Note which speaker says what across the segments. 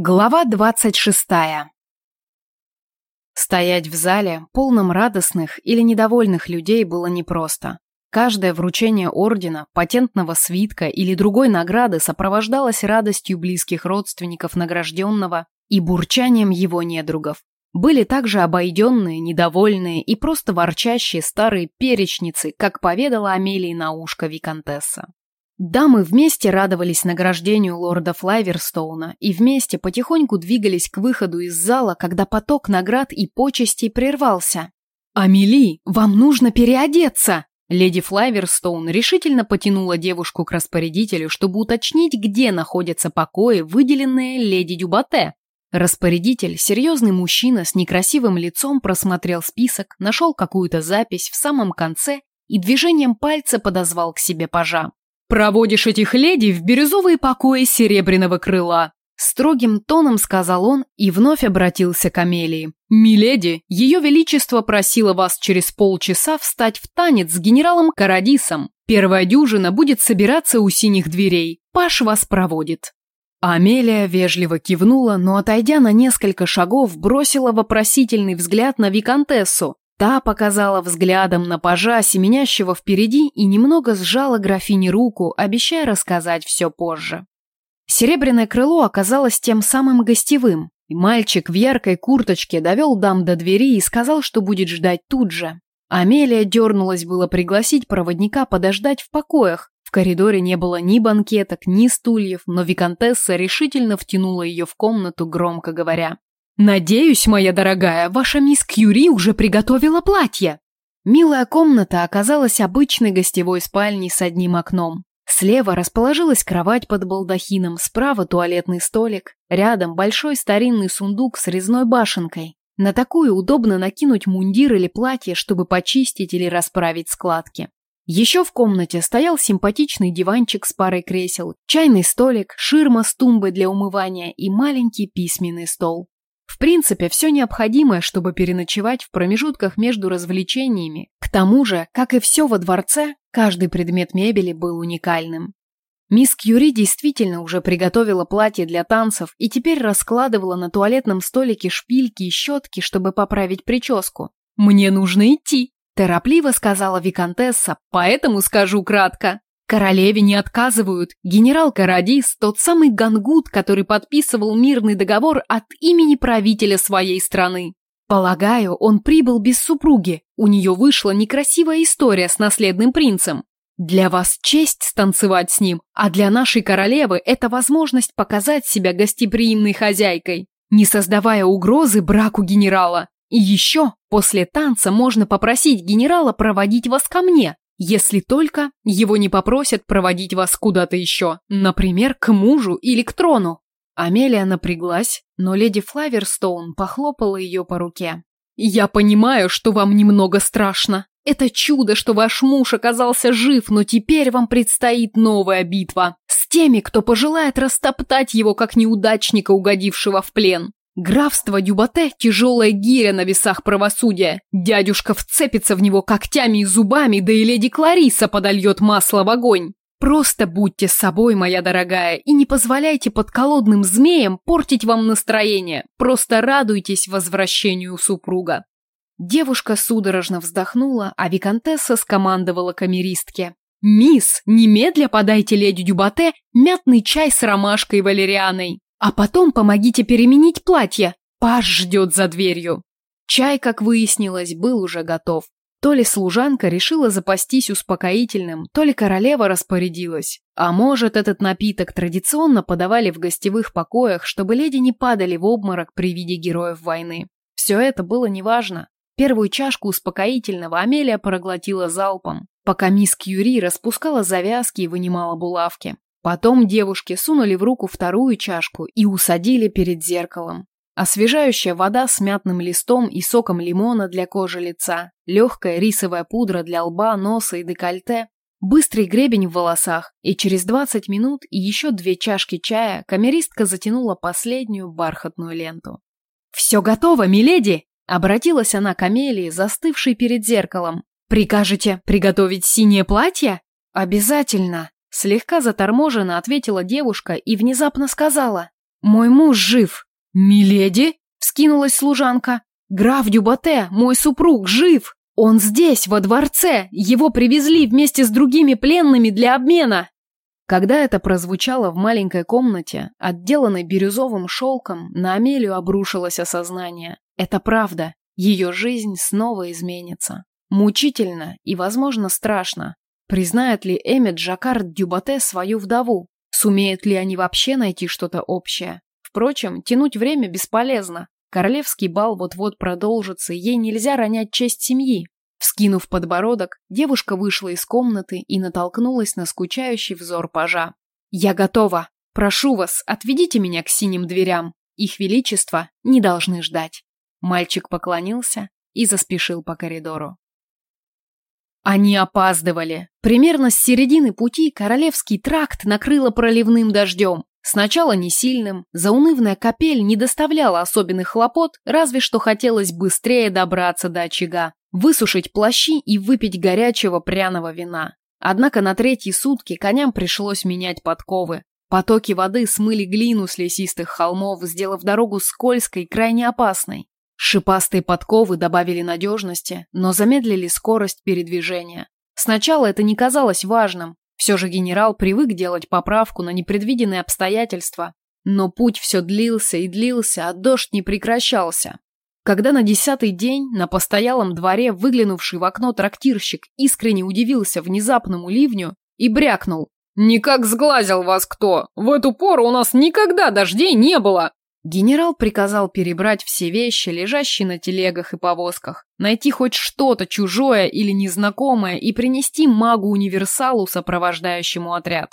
Speaker 1: Глава двадцать шестая Стоять в зале, полном радостных или недовольных людей, было непросто. Каждое вручение ордена, патентного свитка или другой награды сопровождалось радостью близких родственников награжденного и бурчанием его недругов. Были также обойденные, недовольные и просто ворчащие старые перечницы, как поведала Амелии на ушко Викантесса. Дамы вместе радовались награждению лорда Флайверстоуна и вместе потихоньку двигались к выходу из зала, когда поток наград и почестей прервался. «Амели, вам нужно переодеться!» Леди Флайверстоун решительно потянула девушку к распорядителю, чтобы уточнить, где находятся покои, выделенные леди Дюбате. Распорядитель, серьезный мужчина с некрасивым лицом, просмотрел список, нашел какую-то запись в самом конце и движением пальца подозвал к себе пажа. «Проводишь этих леди в бирюзовые покои серебряного крыла», строгим тоном сказал он и вновь обратился к Амелии. «Миледи, ее величество просило вас через полчаса встать в танец с генералом Карадисом. Первая дюжина будет собираться у синих дверей. Паш вас проводит». Амелия вежливо кивнула, но, отойдя на несколько шагов, бросила вопросительный взгляд на Викантессу, Та показала взглядом на пажа, семенящего впереди, и немного сжала графине руку, обещая рассказать все позже. Серебряное крыло оказалось тем самым гостевым, и мальчик в яркой курточке довел дам до двери и сказал, что будет ждать тут же. Амелия дернулась было пригласить проводника подождать в покоях. В коридоре не было ни банкеток, ни стульев, но виконтесса решительно втянула ее в комнату, громко говоря. «Надеюсь, моя дорогая, ваша мисс Кьюри уже приготовила платье». Милая комната оказалась обычной гостевой спальней с одним окном. Слева расположилась кровать под балдахином, справа туалетный столик, рядом большой старинный сундук с резной башенкой. На такую удобно накинуть мундир или платье, чтобы почистить или расправить складки. Еще в комнате стоял симпатичный диванчик с парой кресел, чайный столик, ширма с тумбой для умывания и маленький письменный стол. В принципе, все необходимое, чтобы переночевать в промежутках между развлечениями. К тому же, как и все во дворце, каждый предмет мебели был уникальным. Мисс Кьюри действительно уже приготовила платье для танцев и теперь раскладывала на туалетном столике шпильки и щетки, чтобы поправить прическу. «Мне нужно идти», – торопливо сказала Викантесса, поэтому скажу кратко. Королеве не отказывают. Генерал Карадис – тот самый Гангут, который подписывал мирный договор от имени правителя своей страны. Полагаю, он прибыл без супруги. У нее вышла некрасивая история с наследным принцем. Для вас честь станцевать с ним, а для нашей королевы это возможность показать себя гостеприимной хозяйкой, не создавая угрозы браку генерала. И еще, после танца можно попросить генерала проводить вас ко мне, если только его не попросят проводить вас куда-то еще, например, к мужу или к трону. Амелия напряглась, но леди Флаверстоун похлопала ее по руке. «Я понимаю, что вам немного страшно. Это чудо, что ваш муж оказался жив, но теперь вам предстоит новая битва. С теми, кто пожелает растоптать его как неудачника, угодившего в плен. Графство Дюбате – тяжелая гиря на весах правосудия. Дядюшка вцепится в него когтями и зубами, да и леди Клариса подольет масло в огонь. Просто будьте собой, моя дорогая, и не позволяйте подколодным змеям портить вам настроение. Просто радуйтесь возвращению супруга. Девушка судорожно вздохнула, а виконтесса скомандовала камеристке. «Мисс, немедля подайте леди Дюбате мятный чай с ромашкой и валерианой». А потом помогите переменить платье. Паш ждет за дверью. Чай, как выяснилось, был уже готов. То ли служанка решила запастись успокоительным, то ли королева распорядилась. А может, этот напиток традиционно подавали в гостевых покоях, чтобы леди не падали в обморок при виде героев войны. Все это было неважно. Первую чашку успокоительного Амелия проглотила залпом, пока мисс Кьюри распускала завязки и вынимала булавки. Потом девушки сунули в руку вторую чашку и усадили перед зеркалом. Освежающая вода с мятным листом и соком лимона для кожи лица, легкая рисовая пудра для лба, носа и декольте, быстрый гребень в волосах, и через 20 минут и еще две чашки чая камеристка затянула последнюю бархатную ленту. «Все готово, миледи!» — обратилась она к Амелии, застывшей перед зеркалом. «Прикажете приготовить синее платье?» «Обязательно!» Слегка заторможенно ответила девушка и внезапно сказала. Мой муж жив. Миледи? Вскинулась служанка. Граф Дюбате, мой супруг, жив. Он здесь, во дворце. Его привезли вместе с другими пленными для обмена. Когда это прозвучало в маленькой комнате, отделанной бирюзовым шелком, на Амелию обрушилось осознание. Это правда. Ее жизнь снова изменится. Мучительно и, возможно, страшно. Признает ли Эммет Жаккард Дюбате свою вдову? Сумеют ли они вообще найти что-то общее? Впрочем, тянуть время бесполезно. Королевский бал вот-вот продолжится, ей нельзя ронять честь семьи. Вскинув подбородок, девушка вышла из комнаты и натолкнулась на скучающий взор пажа. «Я готова. Прошу вас, отведите меня к синим дверям. Их величество не должны ждать». Мальчик поклонился и заспешил по коридору. Они опаздывали. Примерно с середины пути Королевский тракт накрыло проливным дождем. Сначала не сильным, заунывная капель не доставляла особенных хлопот, разве что хотелось быстрее добраться до очага высушить плащи и выпить горячего пряного вина. Однако на третьи сутки коням пришлось менять подковы. Потоки воды смыли глину с лесистых холмов, сделав дорогу скользкой и крайне опасной. Шипастые подковы добавили надежности, но замедлили скорость передвижения. Сначала это не казалось важным. Все же генерал привык делать поправку на непредвиденные обстоятельства. Но путь все длился и длился, а дождь не прекращался. Когда на десятый день на постоялом дворе выглянувший в окно трактирщик искренне удивился внезапному ливню и брякнул. «Никак сглазил вас кто! В эту пору у нас никогда дождей не было!» Генерал приказал перебрать все вещи, лежащие на телегах и повозках, найти хоть что-то чужое или незнакомое и принести магу-универсалу, сопровождающему отряд.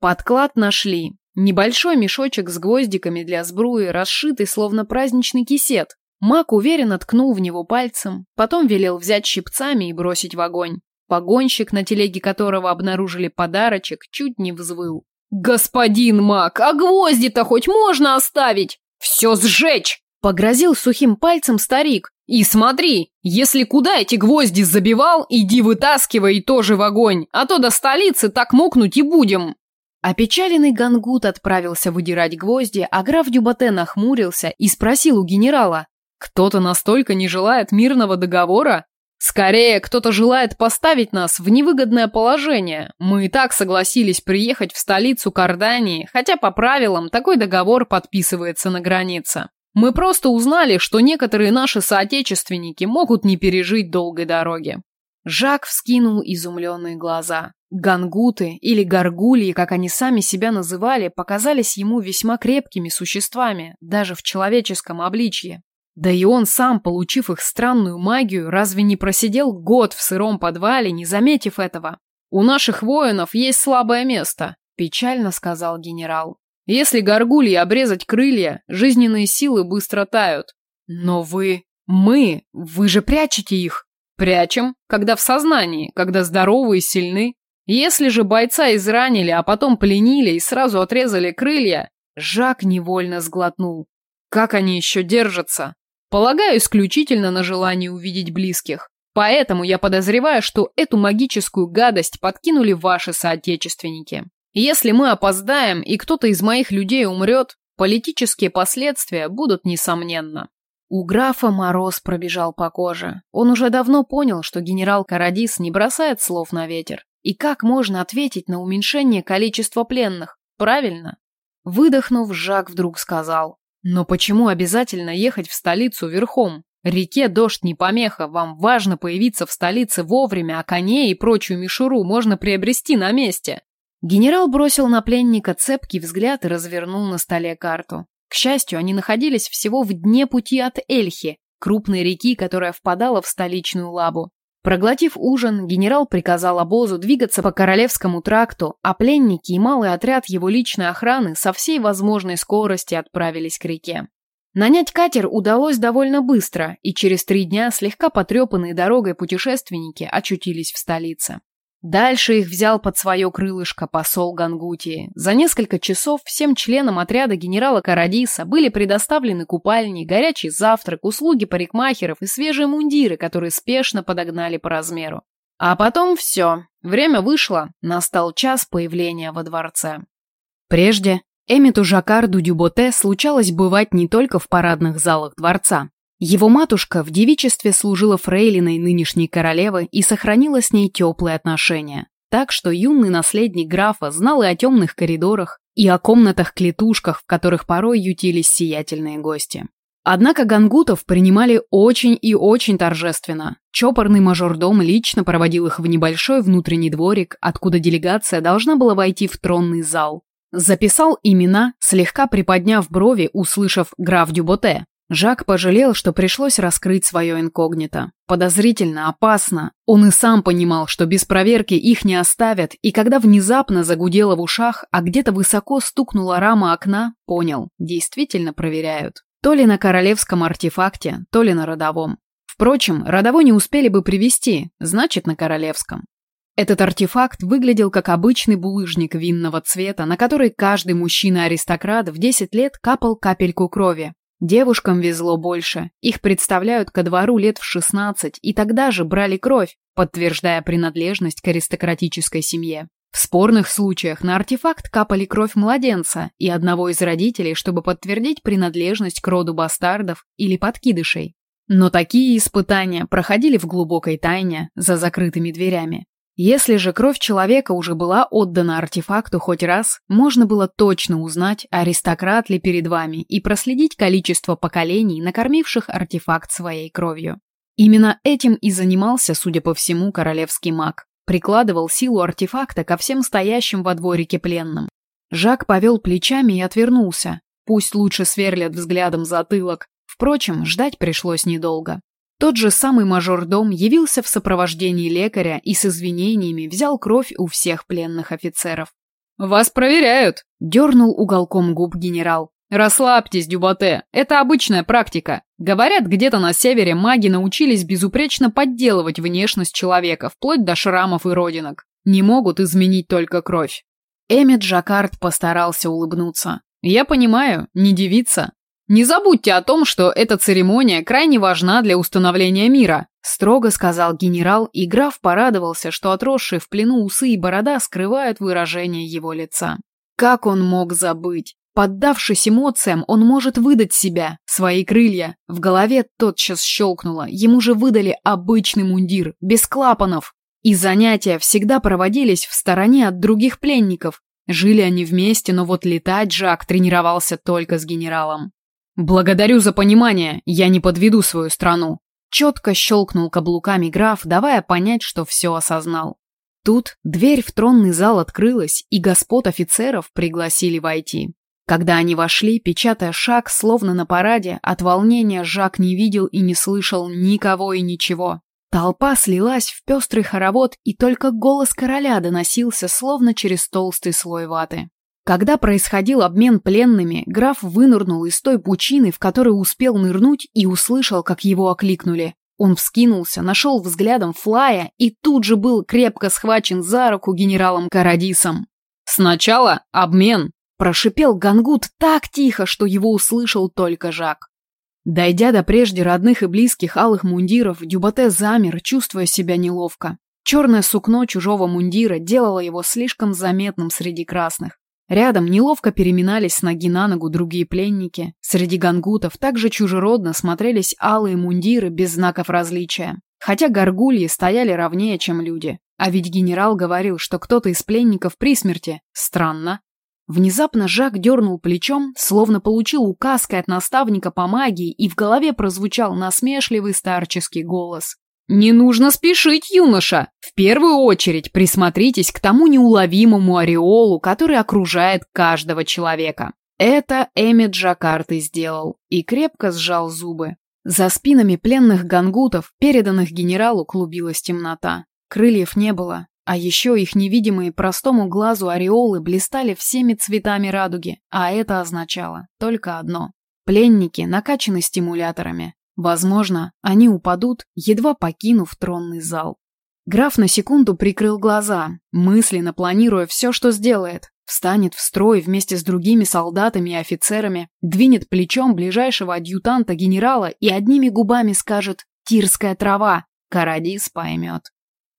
Speaker 1: Подклад нашли. Небольшой мешочек с гвоздиками для сбруи, расшитый словно праздничный кисет, Мак уверенно ткнул в него пальцем, потом велел взять щипцами и бросить в огонь. Погонщик, на телеге которого обнаружили подарочек, чуть не взвыл. «Господин Мак, а гвозди-то хоть можно оставить? Все сжечь!» Погрозил сухим пальцем старик. «И смотри, если куда эти гвозди забивал, иди вытаскивай тоже в огонь, а то до столицы так мокнуть и будем!» Опечаленный Гангут отправился выдирать гвозди, а граф Дюбате нахмурился и спросил у генерала, кто-то настолько не желает мирного договора? Скорее, кто-то желает поставить нас в невыгодное положение. Мы и так согласились приехать в столицу Кардании, хотя по правилам такой договор подписывается на границе. Мы просто узнали, что некоторые наши соотечественники могут не пережить долгой дороги. Жак вскинул изумленные глаза. Гангуты или горгульи, как они сами себя называли, показались ему весьма крепкими существами, даже в человеческом обличье. Да и он сам, получив их странную магию, разве не просидел год в сыром подвале, не заметив этого? У наших воинов есть слабое место, печально сказал генерал. Если горгульи обрезать крылья, жизненные силы быстро тают. Но вы... мы... вы же прячете их. Прячем, когда в сознании, когда здоровы и сильны. Если же бойца изранили, а потом пленили и сразу отрезали крылья, Жак невольно сглотнул. Как они еще держатся? Полагаю, исключительно на желание увидеть близких. Поэтому я подозреваю, что эту магическую гадость подкинули ваши соотечественники. Если мы опоздаем и кто-то из моих людей умрет, политические последствия будут несомненно. У графа мороз пробежал по коже. Он уже давно понял, что генерал Карадис не бросает слов на ветер. И как можно ответить на уменьшение количества пленных? Правильно? Выдохнув, Жак вдруг сказал. Но почему обязательно ехать в столицу верхом? Реке дождь не помеха, вам важно появиться в столице вовремя, а коней и прочую мишуру можно приобрести на месте. Генерал бросил на пленника цепкий взгляд и развернул на столе карту. К счастью, они находились всего в дне пути от Эльхи, крупной реки, которая впадала в столичную лабу. Проглотив ужин, генерал приказал обозу двигаться по Королевскому тракту, а пленники и малый отряд его личной охраны со всей возможной скорости отправились к реке. Нанять катер удалось довольно быстро, и через три дня слегка потрепанные дорогой путешественники очутились в столице. Дальше их взял под свое крылышко посол Гангутии. За несколько часов всем членам отряда генерала Карадиса были предоставлены купальни, горячий завтрак, услуги парикмахеров и свежие мундиры, которые спешно подогнали по размеру. А потом все. Время вышло, настал час появления во дворце. Прежде Эмиту Жакарду Дюботе случалось бывать не только в парадных залах дворца. Его матушка в девичестве служила фрейлиной нынешней королевы и сохранила с ней теплые отношения. Так что юный наследник графа знал и о темных коридорах, и о комнатах-клетушках, в которых порой ютились сиятельные гости. Однако гангутов принимали очень и очень торжественно. Чопорный мажордом лично проводил их в небольшой внутренний дворик, откуда делегация должна была войти в тронный зал. Записал имена, слегка приподняв брови, услышав граф Дюботе. Жак пожалел, что пришлось раскрыть свое инкогнито. Подозрительно, опасно. Он и сам понимал, что без проверки их не оставят, и когда внезапно загудело в ушах, а где-то высоко стукнула рама окна, понял, действительно проверяют. То ли на королевском артефакте, то ли на родовом. Впрочем, родовой не успели бы привести, значит, на королевском. Этот артефакт выглядел как обычный булыжник винного цвета, на который каждый мужчина-аристократ в 10 лет капал капельку крови. Девушкам везло больше. Их представляют ко двору лет в 16, и тогда же брали кровь, подтверждая принадлежность к аристократической семье. В спорных случаях на артефакт капали кровь младенца и одного из родителей, чтобы подтвердить принадлежность к роду бастардов или подкидышей. Но такие испытания проходили в глубокой тайне, за закрытыми дверями. Если же кровь человека уже была отдана артефакту хоть раз, можно было точно узнать, аристократ ли перед вами, и проследить количество поколений, накормивших артефакт своей кровью. Именно этим и занимался, судя по всему, королевский маг. Прикладывал силу артефакта ко всем стоящим во дворике пленным. Жак повел плечами и отвернулся. Пусть лучше сверлят взглядом затылок. Впрочем, ждать пришлось недолго. Тот же самый мажордом явился в сопровождении лекаря и с извинениями взял кровь у всех пленных офицеров.
Speaker 2: «Вас проверяют!» – дернул уголком губ генерал. «Расслабьтесь, Дюботе, это обычная практика. Говорят, где-то на севере маги научились безупречно подделывать внешность человека, вплоть до шрамов и родинок. Не могут изменить только кровь».
Speaker 1: Эммет Жаккард постарался улыбнуться.
Speaker 2: «Я понимаю, не девица. Не забудьте о том, что эта церемония крайне важна для установления мира», строго сказал генерал, и граф порадовался, что отросшие в плену усы и борода скрывают выражение его лица. Как он мог забыть? Поддавшись эмоциям, он может выдать себя, свои крылья. В голове тотчас щелкнуло. Ему же выдали обычный мундир, без клапанов. И занятия всегда проводились в стороне от других пленников. Жили они вместе, но вот летать Жак тренировался только с генералом. «Благодарю за понимание, я не подведу свою страну», четко щелкнул каблуками граф, давая понять, что все осознал. Тут дверь в тронный зал открылась, и господ офицеров пригласили войти. Когда они вошли, печатая шаг, словно на параде, от волнения Жак не видел и не слышал никого и ничего. Толпа слилась в пестрый хоровод, и только голос короля доносился, словно через толстый слой ваты. Когда происходил обмен пленными, граф вынырнул из той пучины, в которой успел нырнуть, и услышал, как его окликнули. Он вскинулся, нашел взглядом Флая и тут же был крепко схвачен за руку генералом Карадисом. «Сначала обмен»,
Speaker 1: Прошипел Гангут так тихо, что его услышал только Жак. Дойдя до прежде родных и близких алых мундиров, Дюбате замер, чувствуя себя неловко. Черное сукно чужого мундира делало его слишком заметным среди красных. Рядом неловко переминались с ноги на ногу другие пленники. Среди гангутов также чужеродно смотрелись алые мундиры без знаков различия. Хотя горгульи стояли ровнее, чем люди. А ведь генерал говорил, что кто-то из пленников при смерти. Странно. Внезапно Жак дернул плечом, словно получил указкой от наставника по магии, и в голове прозвучал насмешливый старческий голос.
Speaker 2: «Не нужно спешить, юноша! В первую очередь присмотритесь к тому неуловимому ореолу, который окружает каждого человека».
Speaker 1: Это Эмит Джакарт и сделал, и крепко сжал зубы. За спинами пленных гангутов, переданных генералу, клубилась темнота. Крыльев не было, а еще их невидимые простому глазу ореолы блистали всеми цветами радуги, а это означало только одно. Пленники накачаны стимуляторами. Возможно, они упадут, едва покинув тронный зал. Граф на секунду прикрыл глаза, мысленно планируя все, что сделает. Встанет в строй вместе с другими солдатами и офицерами, двинет плечом ближайшего адъютанта генерала и одними губами скажет «Тирская трава». Карадис поймет.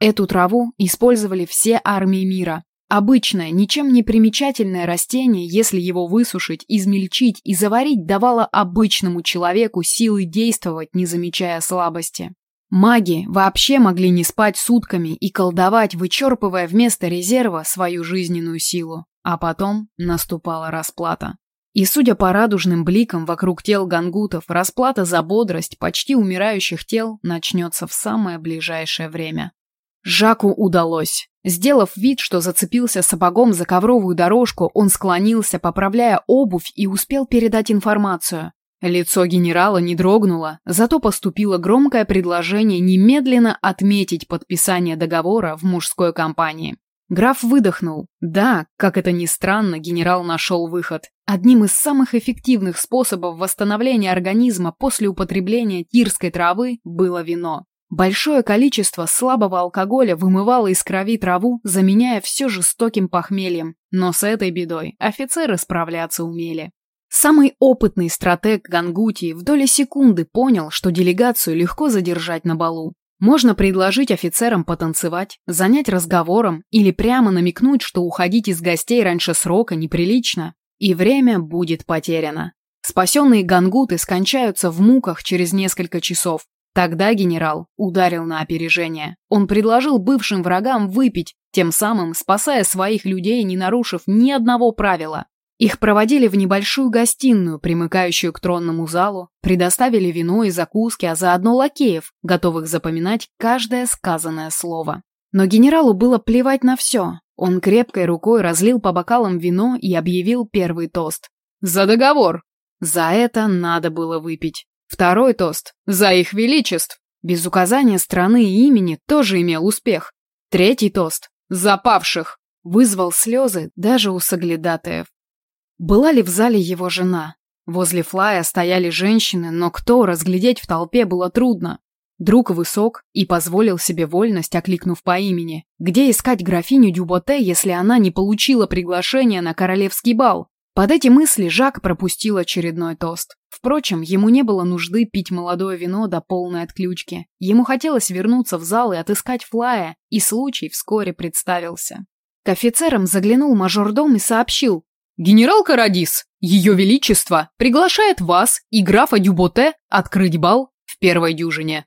Speaker 1: Эту траву использовали все армии мира. Обычное, ничем не примечательное растение, если его высушить, измельчить и заварить, давало обычному человеку силы действовать, не замечая слабости. Маги вообще могли не спать сутками и колдовать, вычерпывая вместо резерва свою жизненную силу. А потом наступала расплата. И, судя по радужным бликам вокруг тел гангутов, расплата за бодрость почти умирающих тел начнется в самое ближайшее время. Жаку удалось. Сделав вид, что зацепился сапогом за ковровую дорожку, он склонился, поправляя обувь и успел передать информацию. Лицо генерала не дрогнуло, зато поступило громкое предложение немедленно отметить подписание договора в мужской компании. Граф выдохнул. Да, как это ни странно, генерал нашел выход. Одним из самых эффективных способов восстановления организма после употребления тирской травы было вино. Большое количество слабого алкоголя вымывало из крови траву, заменяя все жестоким похмельем. Но с этой бедой офицеры справляться умели. Самый опытный стратег Гангутии в доли секунды понял, что делегацию легко задержать на балу. Можно предложить офицерам потанцевать, занять разговором или прямо намекнуть, что уходить из гостей раньше срока неприлично, и время будет потеряно. Спасенные гангуты скончаются в муках через несколько часов. Тогда генерал ударил на опережение. Он предложил бывшим врагам выпить, тем самым спасая своих людей, не нарушив ни одного правила. Их проводили в небольшую гостиную, примыкающую к тронному залу, предоставили вино и закуски, а заодно лакеев, готовых запоминать каждое сказанное слово. Но генералу было плевать на все. Он крепкой рукой разлил по бокалам вино и объявил первый тост. «За договор!» За это надо было выпить. Второй тост. «За их величеств!» Без указания страны и имени тоже имел успех. Третий тост. «За павших!» Вызвал слезы даже у соглядатаев. Была ли в зале его жена? Возле Флая стояли женщины, но кто разглядеть в толпе было трудно. Друг высок и позволил себе вольность, окликнув по имени. Где искать графиню Дюботе, если она не получила приглашение на королевский бал? Под эти мысли Жак пропустил очередной тост. Впрочем, ему не было нужды пить молодое вино до полной отключки. Ему хотелось вернуться в зал и отыскать Флая, и случай вскоре представился. К офицерам заглянул мажордом и сообщил, Генерал Карадис, Ее Величество, приглашает вас и графа Дюботе открыть бал в первой дюжине.